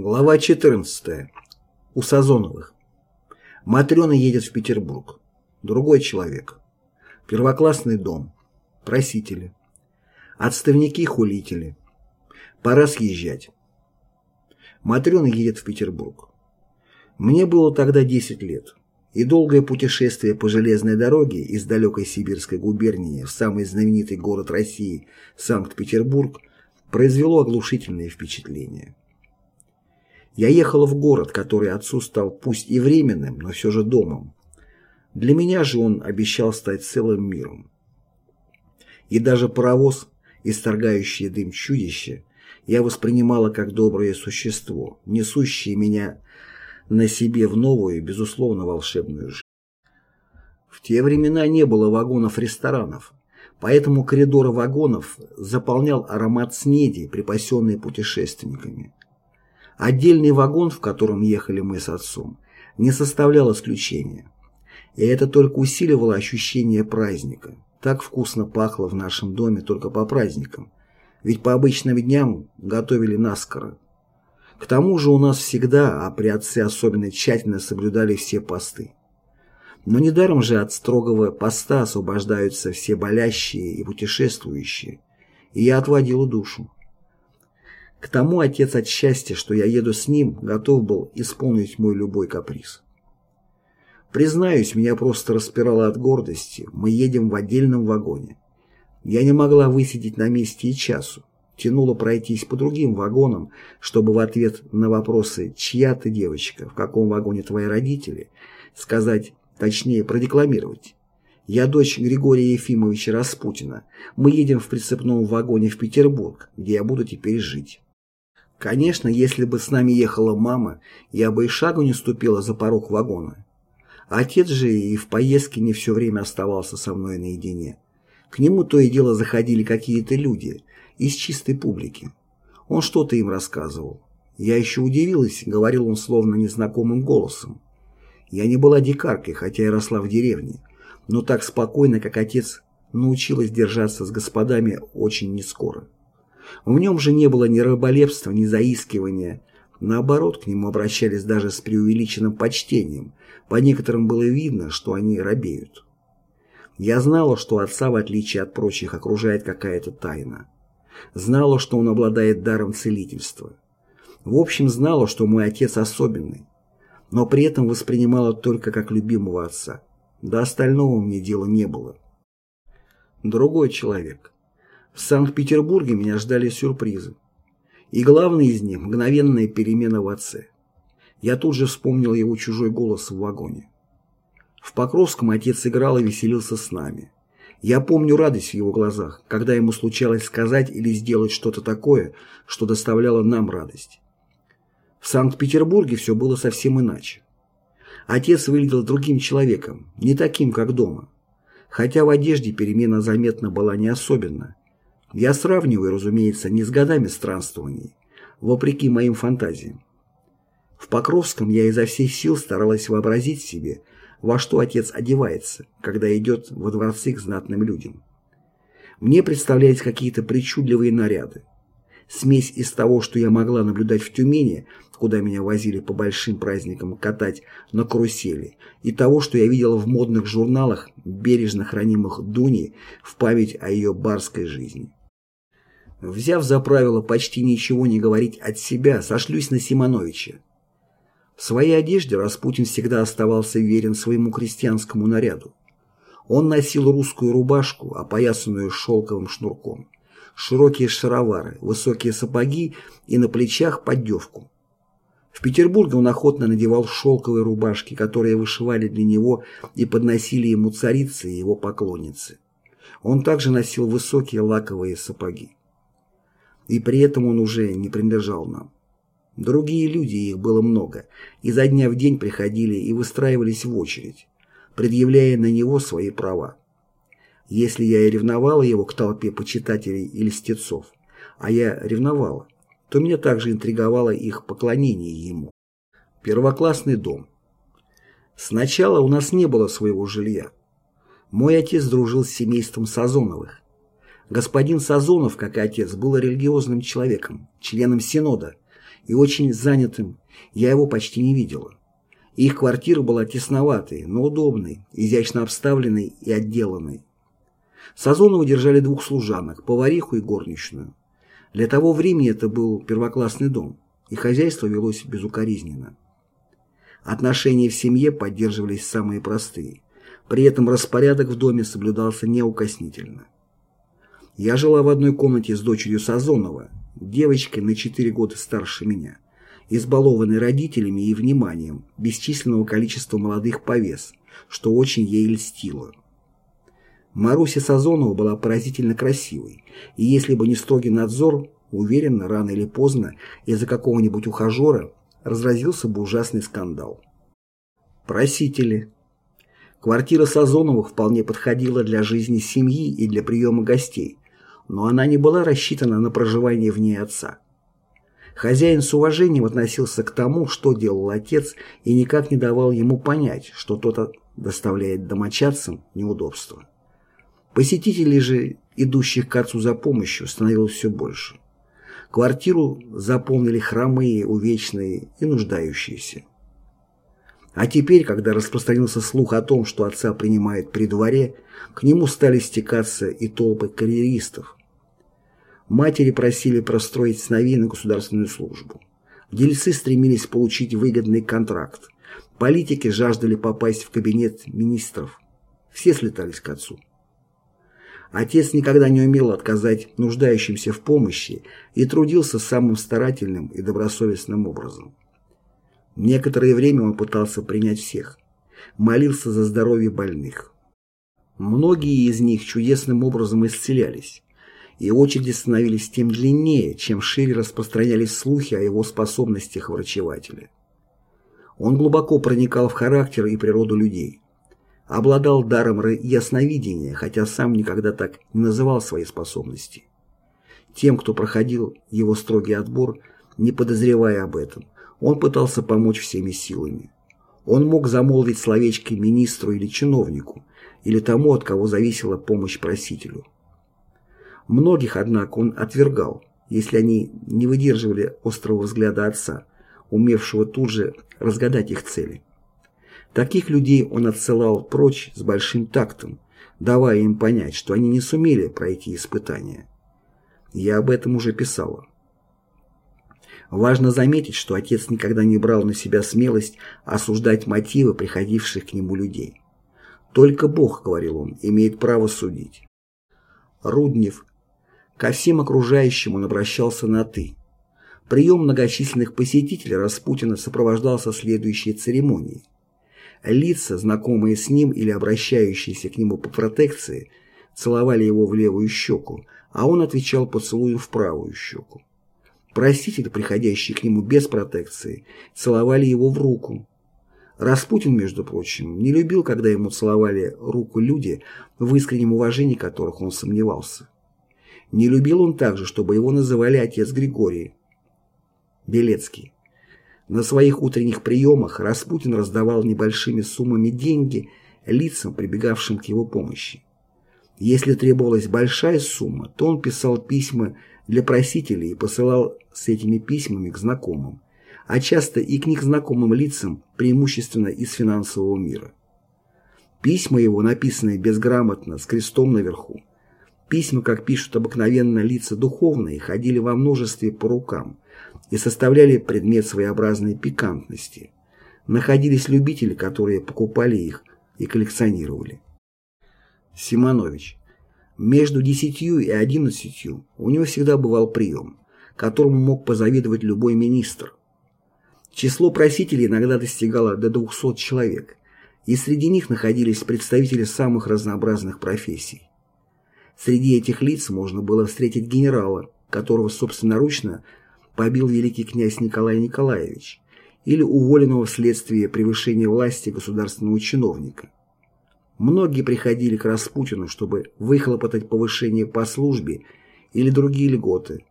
Глава 14. У Сазоновых. Матрена едет в Петербург. Другой человек. Первоклассный дом. Просители. Отставники-хулители. Пора съезжать. Матрена едет в Петербург. Мне было тогда 10 лет, и долгое путешествие по железной дороге из далекой сибирской губернии в самый знаменитый город России, Санкт-Петербург, произвело оглушительное впечатление. Я ехала в город, который отцу стал пусть и временным, но все же домом. Для меня же он обещал стать целым миром. И даже паровоз, исторгающий дым чудище, я воспринимала как доброе существо, несущее меня на себе в новую, безусловно, волшебную жизнь. В те времена не было вагонов-ресторанов, поэтому коридоры вагонов заполнял аромат снеди, припасенный путешественниками. Отдельный вагон, в котором ехали мы с отцом, не составлял исключения. И это только усиливало ощущение праздника. Так вкусно пахло в нашем доме только по праздникам. Ведь по обычным дням готовили наскоро. К тому же у нас всегда, а при отце особенно тщательно соблюдали все посты. Но недаром же от строгого поста освобождаются все болящие и путешествующие. И я отводила душу. К тому отец от счастья, что я еду с ним, готов был исполнить мой любой каприз. Признаюсь, меня просто распирало от гордости. Мы едем в отдельном вагоне. Я не могла высидеть на месте и часу. Тянуло пройтись по другим вагонам, чтобы в ответ на вопросы «Чья ты девочка? В каком вагоне твои родители?» сказать, точнее, продекламировать. Я дочь Григория Ефимовича Распутина. Мы едем в прицепном вагоне в Петербург, где я буду теперь жить. Конечно, если бы с нами ехала мама, я бы и шагу не ступила за порог вагона. Отец же и в поездке не все время оставался со мной наедине. К нему то и дело заходили какие-то люди из чистой публики. Он что-то им рассказывал. Я еще удивилась, говорил он словно незнакомым голосом. Я не была дикаркой, хотя и росла в деревне, но так спокойно, как отец, научилась держаться с господами очень нескоро. В нем же не было ни раболепства, ни заискивания. Наоборот, к нему обращались даже с преувеличенным почтением. По некоторым было видно, что они робеют. Я знала, что отца, в отличие от прочих, окружает какая-то тайна. Знала, что он обладает даром целительства. В общем, знала, что мой отец особенный. Но при этом воспринимала только как любимого отца. До остального мне дела не было. Другой человек. В Санкт-Петербурге меня ждали сюрпризы. И главный из них – мгновенная перемена в отце. Я тут же вспомнил его чужой голос в вагоне. В Покровском отец играл и веселился с нами. Я помню радость в его глазах, когда ему случалось сказать или сделать что-то такое, что доставляло нам радость. В Санкт-Петербурге все было совсем иначе. Отец выглядел другим человеком, не таким, как дома. Хотя в одежде перемена заметна была не особенно, я сравниваю, разумеется, не с годами странствований, вопреки моим фантазиям. В Покровском я изо всех сил старалась вообразить себе, во что отец одевается, когда идет во дворцы к знатным людям. Мне представлялись какие-то причудливые наряды. Смесь из того, что я могла наблюдать в Тюмени, куда меня возили по большим праздникам катать на карусели, и того, что я видела в модных журналах, бережно хранимых Дуни в память о ее барской жизни. Взяв за правило почти ничего не говорить от себя, сошлюсь на Симоновича. В своей одежде Распутин всегда оставался верен своему крестьянскому наряду. Он носил русскую рубашку, опоясанную шелковым шнурком, широкие шаровары, высокие сапоги и на плечах поддевку. В Петербурге он охотно надевал шелковые рубашки, которые вышивали для него и подносили ему царицы и его поклонницы. Он также носил высокие лаковые сапоги и при этом он уже не принадлежал нам. Другие люди, их было много, изо дня в день приходили и выстраивались в очередь, предъявляя на него свои права. Если я и ревновала его к толпе почитателей и льстецов, а я ревновала, то меня также интриговало их поклонение ему. Первоклассный дом. Сначала у нас не было своего жилья. Мой отец дружил с семейством Сазоновых, Господин Сазонов, как и отец, был религиозным человеком, членом Синода, и очень занятым, я его почти не видела. Их квартира была тесноватой, но удобной, изящно обставленной и отделанной. Сазонова держали двух служанок, повариху и горничную. Для того времени это был первоклассный дом, и хозяйство велось безукоризненно. Отношения в семье поддерживались самые простые. При этом распорядок в доме соблюдался неукоснительно. Я жила в одной комнате с дочерью Сазонова, девочкой на 4 года старше меня, избалованной родителями и вниманием бесчисленного количества молодых повес, что очень ей льстило. Маруся Сазонова была поразительно красивой, и если бы не строгий надзор, уверенно, рано или поздно, из-за какого-нибудь ухажера разразился бы ужасный скандал. Просители. Квартира Сазоновых вполне подходила для жизни семьи и для приема гостей, но она не была рассчитана на проживание в ней отца. Хозяин с уважением относился к тому, что делал отец, и никак не давал ему понять, что тот доставляет домочадцам неудобства. Посетителей же, идущих к отцу за помощью, становилось все больше. Квартиру заполнили хромые, увечные и нуждающиеся. А теперь, когда распространился слух о том, что отца принимают при дворе, к нему стали стекаться и толпы карьеристов, Матери просили простроить сыновей на государственную службу. Дельцы стремились получить выгодный контракт. Политики жаждали попасть в кабинет министров. Все слетались к отцу. Отец никогда не умел отказать нуждающимся в помощи и трудился самым старательным и добросовестным образом. Некоторое время он пытался принять всех. Молился за здоровье больных. Многие из них чудесным образом исцелялись и очереди становились тем длиннее, чем шире распространялись слухи о его способностях врачевателя. Он глубоко проникал в характер и природу людей. Обладал даром ясновидения, хотя сам никогда так не называл свои способности. Тем, кто проходил его строгий отбор, не подозревая об этом, он пытался помочь всеми силами. Он мог замолвить словечки министру или чиновнику, или тому, от кого зависела помощь просителю. Многих, однако, он отвергал, если они не выдерживали острого взгляда отца, умевшего тут же разгадать их цели. Таких людей он отсылал прочь с большим тактом, давая им понять, что они не сумели пройти испытания. Я об этом уже писала. Важно заметить, что отец никогда не брал на себя смелость осуждать мотивы приходивших к нему людей. Только Бог, говорил он, имеет право судить. Руднев Ко всем окружающим он обращался на «ты». Прием многочисленных посетителей Распутина сопровождался следующей церемонией. Лица, знакомые с ним или обращающиеся к нему по протекции, целовали его в левую щеку, а он отвечал поцелую в правую щеку. Просители, приходящие к нему без протекции, целовали его в руку. Распутин, между прочим, не любил, когда ему целовали руку люди, в искреннем уважении которых он сомневался. Не любил он также, чтобы его называли отец Григорий. Белецкий. На своих утренних приемах Распутин раздавал небольшими суммами деньги лицам, прибегавшим к его помощи. Если требовалась большая сумма, то он писал письма для просителей и посылал с этими письмами к знакомым, а часто и к незнакомым лицам, преимущественно из финансового мира. Письма его, написанные безграмотно, с крестом наверху, Письма, как пишут обыкновенно лица духовные, ходили во множестве по рукам и составляли предмет своеобразной пикантности. Находились любители, которые покупали их и коллекционировали. Симонович. Между десятью и одиннадцатью у него всегда бывал прием, которому мог позавидовать любой министр. Число просителей иногда достигало до 200 человек, и среди них находились представители самых разнообразных профессий. Среди этих лиц можно было встретить генерала, которого собственноручно побил великий князь Николай Николаевич, или уволенного вследствие превышения власти государственного чиновника. Многие приходили к Распутину, чтобы выхлопотать повышение по службе или другие льготы,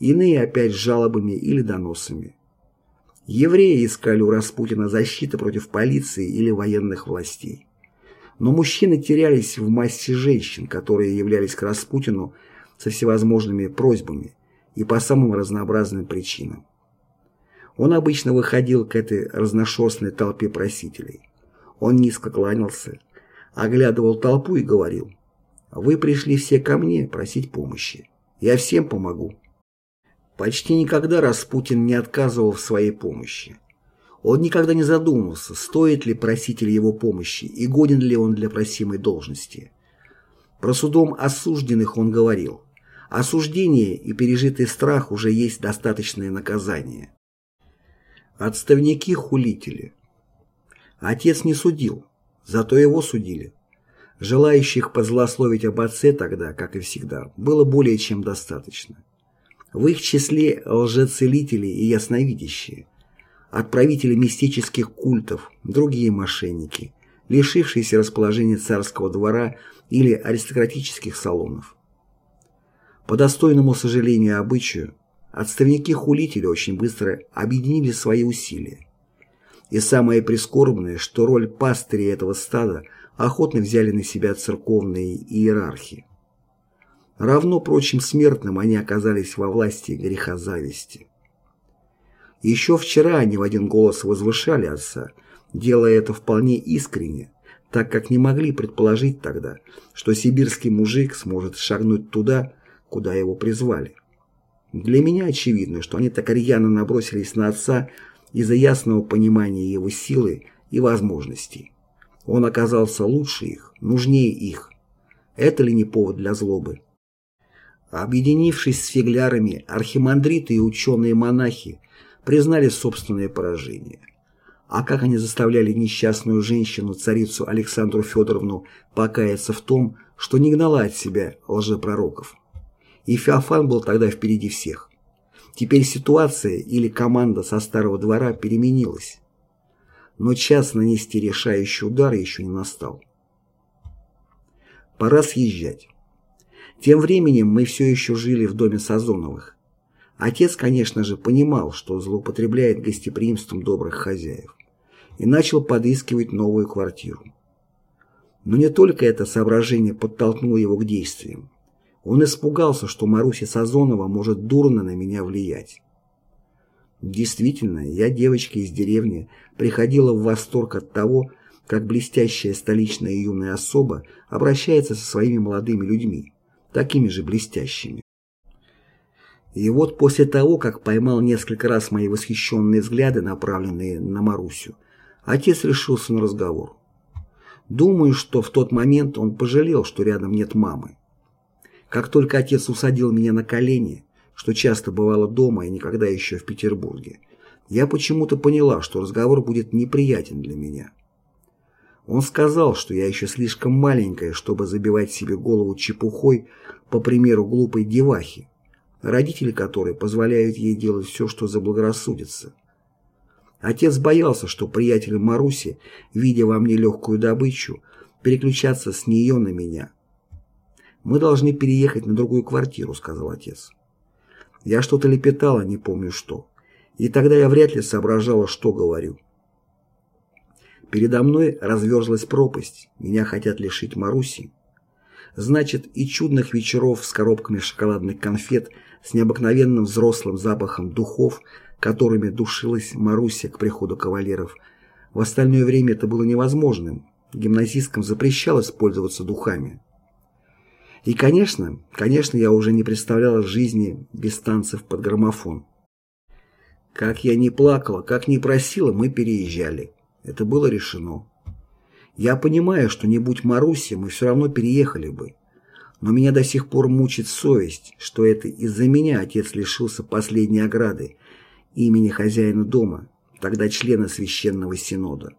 иные опять с жалобами или доносами. Евреи искали у Распутина защиты против полиции или военных властей. Но мужчины терялись в массе женщин, которые являлись к Распутину со всевозможными просьбами и по самым разнообразным причинам. Он обычно выходил к этой разношерстной толпе просителей. Он низко кланялся, оглядывал толпу и говорил, «Вы пришли все ко мне просить помощи. Я всем помогу». Почти никогда Распутин не отказывал в своей помощи. Он никогда не задумывался, стоит ли проситель его помощи и годен ли он для просимой должности. Про судом осужденных он говорил, осуждение и пережитый страх уже есть достаточное наказание. Отставники-хулители. Отец не судил, зато его судили. Желающих позлословить об отце тогда, как и всегда, было более чем достаточно. В их числе лжецелители и ясновидящие, отправители мистических культов, другие мошенники, лишившиеся расположения царского двора или аристократических салонов. По достойному сожалению обычаю, отставники-хулители очень быстро объединили свои усилия. И самое прискорбное, что роль пастырей этого стада охотно взяли на себя церковные иерархи. Равно прочим смертным они оказались во власти греха зависти. Еще вчера они в один голос возвышали отца, делая это вполне искренне, так как не могли предположить тогда, что сибирский мужик сможет шагнуть туда, куда его призвали. Для меня очевидно, что они так рьяно набросились на отца из-за ясного понимания его силы и возможностей. Он оказался лучше их, нужнее их. Это ли не повод для злобы? Объединившись с фиглярами, архимандриты и ученые-монахи признали собственное поражение. А как они заставляли несчастную женщину, царицу Александру Федоровну, покаяться в том, что не гнала от себя лжепророков. И Феофан был тогда впереди всех. Теперь ситуация или команда со старого двора переменилась. Но час нанести решающий удар еще не настал. Пора съезжать. Тем временем мы все еще жили в доме Сазоновых. Отец, конечно же, понимал, что злоупотребляет гостеприимством добрых хозяев, и начал подыскивать новую квартиру. Но не только это соображение подтолкнуло его к действиям. Он испугался, что Маруся Сазонова может дурно на меня влиять. Действительно, я, девочка из деревни, приходила в восторг от того, как блестящая столичная юная особа обращается со своими молодыми людьми, такими же блестящими. И вот после того, как поймал несколько раз мои восхищенные взгляды, направленные на Марусю, отец решился на разговор. Думаю, что в тот момент он пожалел, что рядом нет мамы. Как только отец усадил меня на колени, что часто бывало дома и никогда еще в Петербурге, я почему-то поняла, что разговор будет неприятен для меня. Он сказал, что я еще слишком маленькая, чтобы забивать себе голову чепухой, по примеру глупой девахи, родители которой позволяют ей делать все, что заблагорассудится. Отец боялся, что приятель Маруси, видя во мне легкую добычу, переключаться с нее на меня. «Мы должны переехать на другую квартиру», — сказал отец. Я что-то лепетала, не помню что. И тогда я вряд ли соображала, что говорю. Передо мной разверзлась пропасть, меня хотят лишить Маруси. Значит, и чудных вечеров с коробками шоколадных конфет с необыкновенным взрослым запахом духов, которыми душилась Маруся к приходу кавалеров. В остальное время это было невозможным. Гимназисткам запрещалось пользоваться духами. И, конечно, конечно, я уже не представляла жизни без танцев под граммофон. Как я не плакала, как не просила, мы переезжали. Это было решено. Я понимаю, что не будь Маруси, мы все равно переехали бы. Но меня до сих пор мучит совесть, что это из-за меня отец лишился последней ограды, имени хозяина дома, тогда члена священного синода.